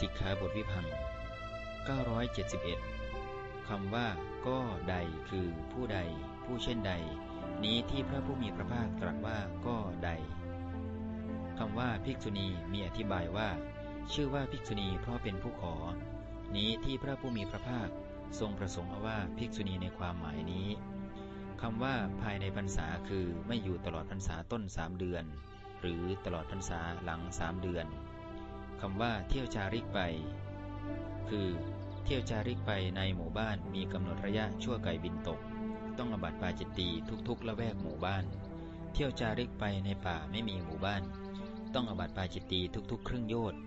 สิกขาบทวิพัง971คำว่าก็ใดคือผู้ใด ผู้เช่นใด นี้ที่พระผู้มีพระภาคตรัสว่าก็ใดคำว่าภิกษุณีมีอธิบายว่า ชื่อว่าภิกษุณีเพราะเป็นผู้ขอ นี้ที่พระผู้มีพระภาคทรงประสงค์เอาว่าภิกษุณีในความหมายนี้คำว่าภายในพรรษาคือไม่อยู่ตลอดพรรษาต้นสามเดือน หรือตลอดพรรษาหลังสามเดือน คำว่าเที่ยวจาริกไป คือ เที่ยวจาริกไปในหมู่บ้านมีกำหนดระยะชั่วไก่บินตก ต้องอบัติปาจิตตีทุกๆละแวกหมู่บ้าน เที่ยวจาริกไปในป่าไม่มีหมู่บ้าน ต้องอบัติปาจิตตีทุกๆ ครึ่งโยชน์